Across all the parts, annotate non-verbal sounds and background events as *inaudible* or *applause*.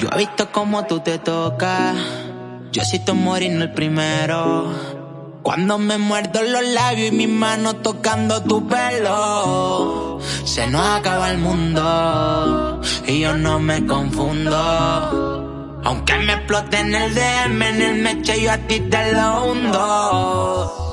Yo he visto cómo tú te tocas. Yo siento morir el primero. Cuando me muerdo los labios y mis manos tocando tu pelo. Se nos acaba el mundo. Y yo no me confundo. Aunque me explote en el DM, en el meche, yo a ti te lo hundo.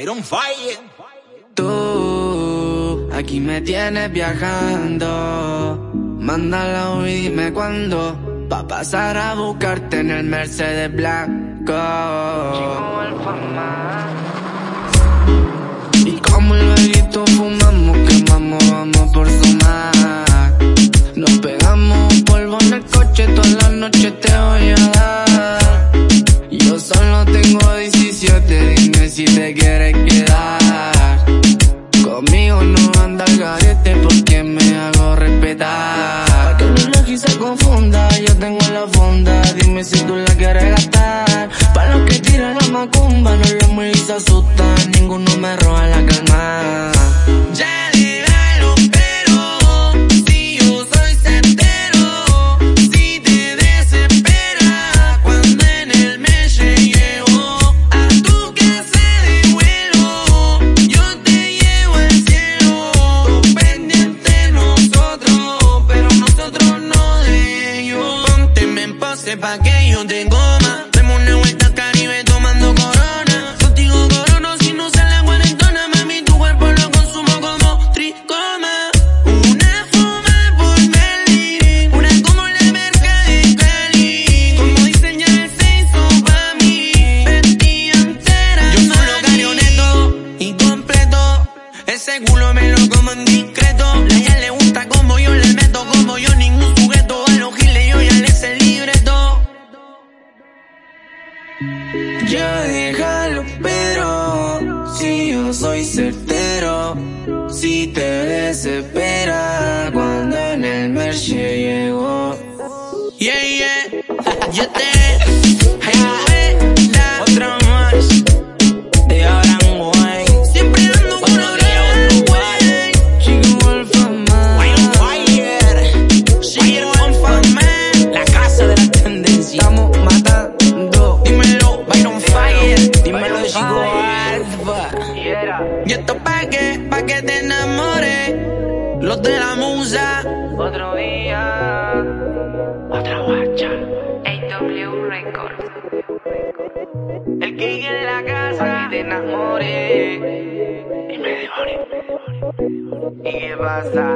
Fire. Tú, aquí me tienes viajando. Mándala y dime cuándo. Pa' pasar a buscarte en el Mercedes blanco. Y como el bebito fumamos, Conmigo no anda el garete porque me hago respetar. Para que no se confunda, yo tengo la fonda, dime si tú la quieres gastar. Para los que tiran la macumba, no los muy se asustan, ninguno me roba la calma. Sepa que yo tengo más. Demos una vuelta al Caribe tomando corona. Contigo corono si no sale cuarentona. Mami, tu cuerpo lo consumo como tricoma. Una fuma por Berlín. Una como la merca de Cali. Como diseñar el hizo pa' mí. Vestía entera. Yo solo carioneto y completo. Ese culo me lo como en discreto. La le Ya déjalo, pero si yo soy certero, si te desespera cuando en el merche llegó. Yeah, yeah, *laughs* yo te esto pa' que, pa' que te enamores. Los de la musa. Otro día. Otra guacha. AW Records. El que en la casa. Pa' que te enamores. Y me devore. ¿Y qué pasa?